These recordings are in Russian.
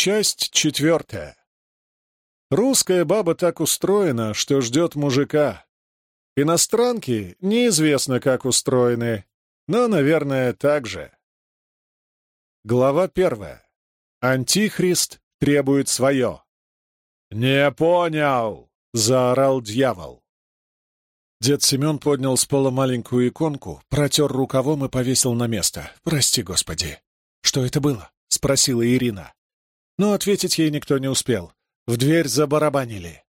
Часть четвертая. Русская баба так устроена, что ждет мужика. Иностранки неизвестно, как устроены, но, наверное, так же. Глава первая. Антихрист требует свое. «Не понял!» — заорал дьявол. Дед Семен поднял с пола маленькую иконку, протер рукавом и повесил на место. «Прости, Господи!» «Что это было?» — спросила Ирина. Но ответить ей никто не успел. В дверь забарабанили.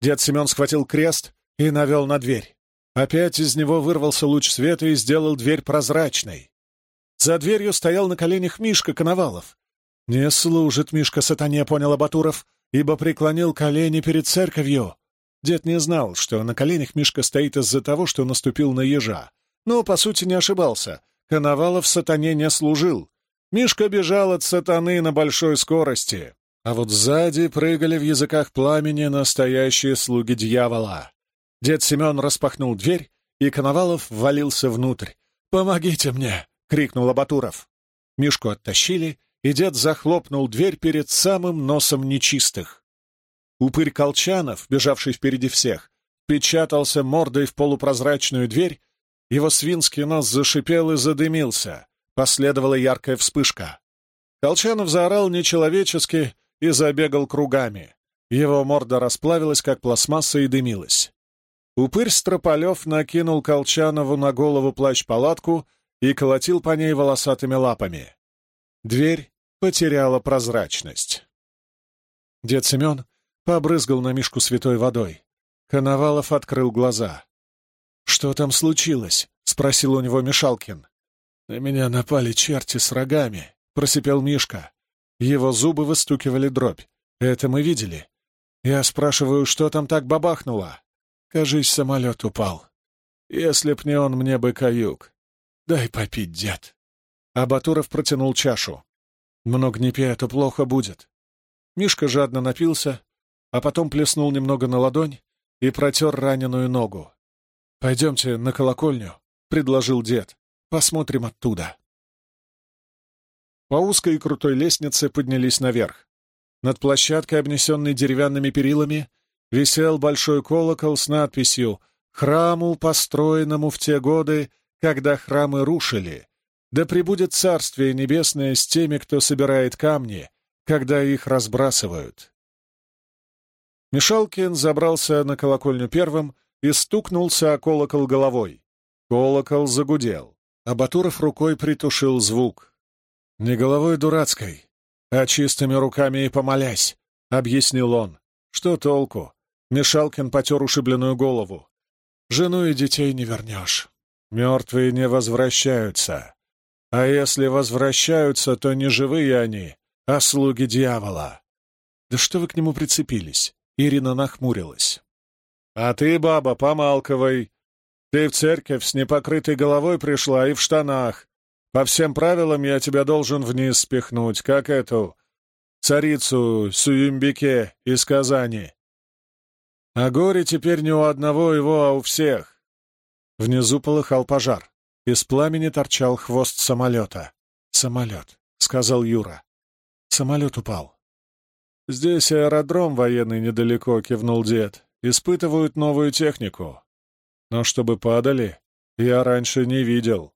Дед Семен схватил крест и навел на дверь. Опять из него вырвался луч света и сделал дверь прозрачной. За дверью стоял на коленях Мишка Коновалов. «Не служит Мишка сатане», — понял Абатуров, ибо преклонил колени перед церковью. Дед не знал, что на коленях Мишка стоит из-за того, что наступил на ежа. Но, по сути, не ошибался. Коновалов сатане не служил. Мишка бежал от сатаны на большой скорости. А вот сзади прыгали в языках пламени настоящие слуги дьявола. Дед Семен распахнул дверь, и Коновалов ввалился внутрь. «Помогите мне!» — крикнул Абатуров. Мишку оттащили, и дед захлопнул дверь перед самым носом нечистых. Упырь Колчанов, бежавший впереди всех, печатался мордой в полупрозрачную дверь, его свинский нос зашипел и задымился. Последовала яркая вспышка. Колчанов заорал нечеловечески и забегал кругами. Его морда расплавилась, как пластмасса, и дымилась. Упырь Строполев накинул Колчанову на голову плащ-палатку и колотил по ней волосатыми лапами. Дверь потеряла прозрачность. Дед Семен побрызгал на Мишку святой водой. Коновалов открыл глаза. «Что там случилось?» — спросил у него Мишалкин. «На меня напали черти с рогами», — просипел Мишка. Его зубы выстукивали дробь. Это мы видели. Я спрашиваю, что там так бабахнуло? Кажись, самолет упал. Если б не он, мне бы каюк. Дай попить, дед. А Батуров протянул чашу. Много не пей, а то плохо будет. Мишка жадно напился, а потом плеснул немного на ладонь и протер раненую ногу. «Пойдемте на колокольню», — предложил дед. Посмотрим оттуда. По узкой и крутой лестнице поднялись наверх. Над площадкой, обнесенной деревянными перилами, висел большой колокол с надписью «Храму, построенному в те годы, когда храмы рушили. Да пребудет Царствие Небесное с теми, кто собирает камни, когда их разбрасывают». Мишалкин забрался на колокольню первым и стукнулся о колокол головой. Колокол загудел а Батуров рукой притушил звук. «Не головой дурацкой, а чистыми руками и помолясь», — объяснил он. «Что толку?» — Мишалкин потер ушибленную голову. «Жену и детей не вернешь. Мертвые не возвращаются. А если возвращаются, то не живые они, а слуги дьявола». «Да что вы к нему прицепились?» — Ирина нахмурилась. «А ты, баба, помалковай», ты в церковь с непокрытой головой пришла и в штанах. По всем правилам я тебя должен вниз спихнуть, как эту царицу Суюмбике из Казани. А горе теперь не у одного его, а у всех. Внизу полыхал пожар. Из пламени торчал хвост самолета. «Самолет», — сказал Юра. Самолет упал. «Здесь аэродром военный недалеко», — кивнул дед. «Испытывают новую технику. Но чтобы падали, я раньше не видел.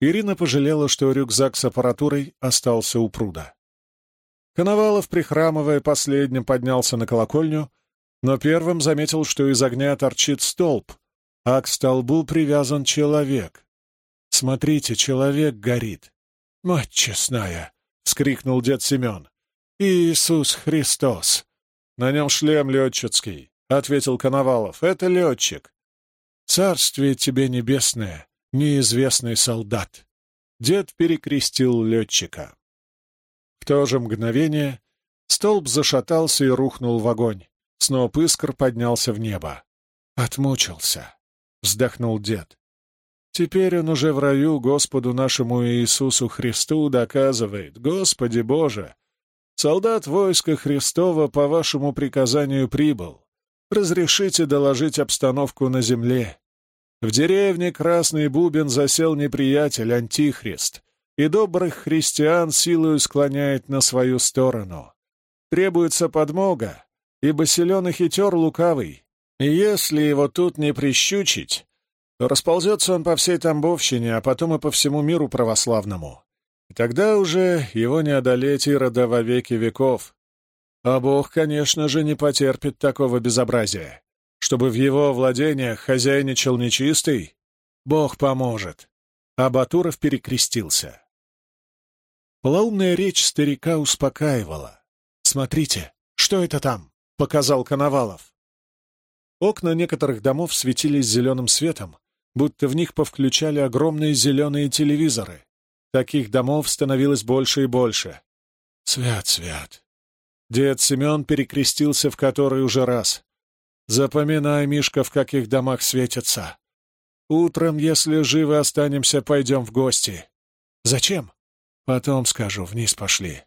Ирина пожалела, что рюкзак с аппаратурой остался у пруда. Коновалов, прихрамывая, последним поднялся на колокольню, но первым заметил, что из огня торчит столб, а к столбу привязан человек. «Смотрите, человек горит!» «Мать честная!» — вскрикнул дед Семен. «Иисус Христос!» «На нем шлем летчицкий», — ответил Коновалов. «Это летчик. Царствие тебе небесное, неизвестный солдат!» Дед перекрестил летчика. В то же мгновение столб зашатался и рухнул в огонь. Сноп искр поднялся в небо. «Отмучился», — вздохнул дед. «Теперь он уже в раю Господу нашему Иисусу Христу доказывает. Господи Боже! Солдат войска Христова по вашему приказанию прибыл. Разрешите доложить обстановку на земле. В деревне Красный Бубен засел неприятель, Антихрист. и добрых христиан силою склоняет на свою сторону. Требуется подмога, ибо силен и хитер лукавый, и если его тут не прищучить, то расползется он по всей Тамбовщине, а потом и по всему миру православному. И тогда уже его не одолеть Ирода во веки веков. А Бог, конечно же, не потерпит такого безобразия. Чтобы в его владениях хозяйничал нечистый, Бог поможет. А Батуров перекрестился. Полоумная речь старика успокаивала. «Смотрите, что это там?» — показал Коновалов. Окна некоторых домов светились зеленым светом, будто в них повключали огромные зеленые телевизоры. Таких домов становилось больше и больше. Свят, свят. Дед Семен перекрестился в который уже раз. Запоминай, Мишка, в каких домах светятся. Утром, если живы останемся, пойдем в гости. Зачем? Потом скажу, вниз пошли.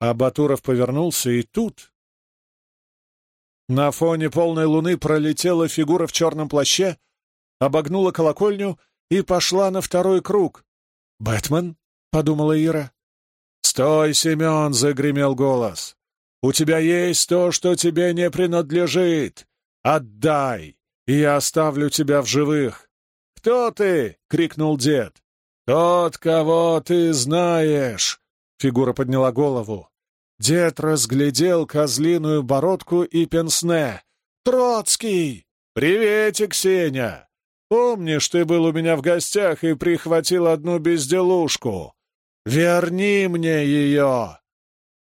А Батуров повернулся, и тут... На фоне полной луны пролетела фигура в черном плаще, обогнула колокольню и пошла на второй круг. «Бэтмен?» — подумала Ира. «Стой, Семен!» — загремел голос. «У тебя есть то, что тебе не принадлежит. Отдай, и я оставлю тебя в живых». «Кто ты?» — крикнул дед. «Тот, кого ты знаешь!» — фигура подняла голову. Дед разглядел козлиную бородку и пенсне. «Троцкий! Приветик, Сеня! Помнишь, ты был у меня в гостях и прихватил одну безделушку? Верни мне ее!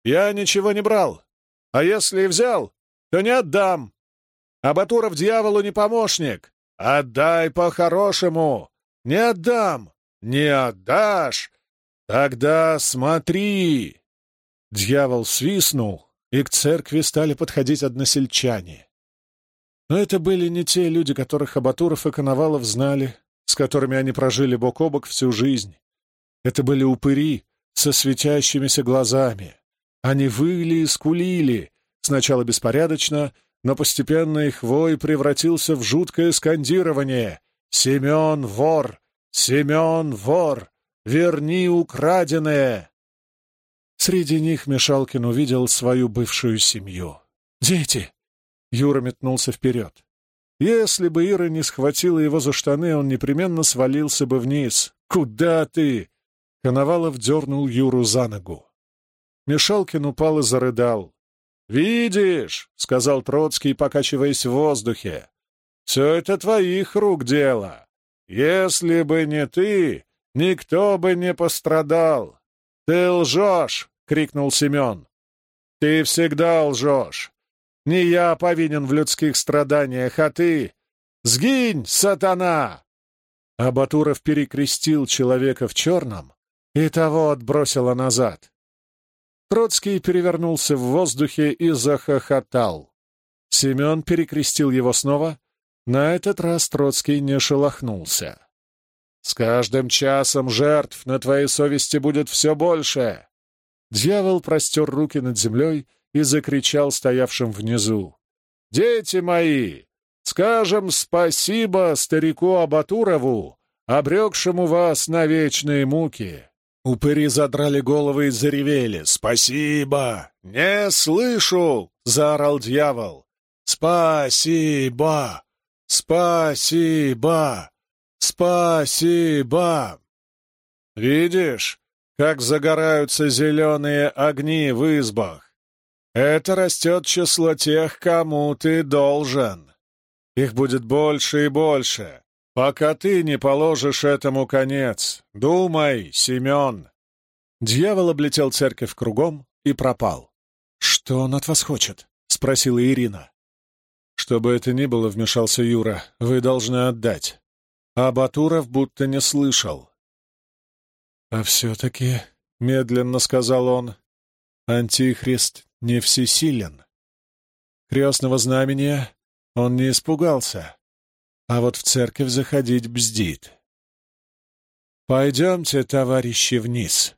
Я ничего не брал, а если и взял, то не отдам. А Батуров дьяволу не помощник. Отдай по-хорошему. Не отдам. Не отдашь. Тогда смотри. Дьявол свистнул, и к церкви стали подходить односельчане. Но это были не те люди, которых Абатуров и Коновалов знали, с которыми они прожили бок о бок всю жизнь. Это были упыри со светящимися глазами. Они выли и скулили, сначала беспорядочно, но постепенно их вой превратился в жуткое скандирование «Семен вор! Семен вор! Верни украденное!» Среди них Мишалкин увидел свою бывшую семью. «Дети! Юра метнулся вперед. Если бы Ира не схватила его за штаны, он непременно свалился бы вниз. «Куда ты?» Коновалов дернул Юру за ногу. Мишалкин упал и зарыдал. «Видишь», — сказал Троцкий, покачиваясь в воздухе, — «все это твоих рук дело. Если бы не ты, никто бы не пострадал. Ты лжешь!» — крикнул Семен. «Ты всегда лжешь. Не я повинен в людских страданиях, а ты! Сгинь, сатана!» А Батуров перекрестил человека в черном, и того отбросило назад. Троцкий перевернулся в воздухе и захохотал. Семен перекрестил его снова. На этот раз Троцкий не шелохнулся. «С каждым часом жертв на твоей совести будет все больше!» Дьявол простер руки над землей и закричал стоявшим внизу. «Дети мои, скажем спасибо старику Абатурову, обрекшему вас на вечные муки!» Упыри задрали головы и заревели. «Спасибо! Не слышу!» — заорал дьявол. «Спасибо! Спасибо! Спасибо!» «Видишь, как загораются зеленые огни в избах? Это растет число тех, кому ты должен. Их будет больше и больше, пока ты не положишь этому конец. Думай, Семен!» Дьявол облетел церковь кругом и пропал. «Что он от вас хочет?» — спросила Ирина. «Что бы это ни было, — вмешался Юра, — вы должны отдать». А Батуров будто не слышал. «А все-таки, — медленно сказал он, — Антихрист не всесилен. Крестного знамения он не испугался, а вот в церковь заходить бздит. «Пойдемте, товарищи, вниз»,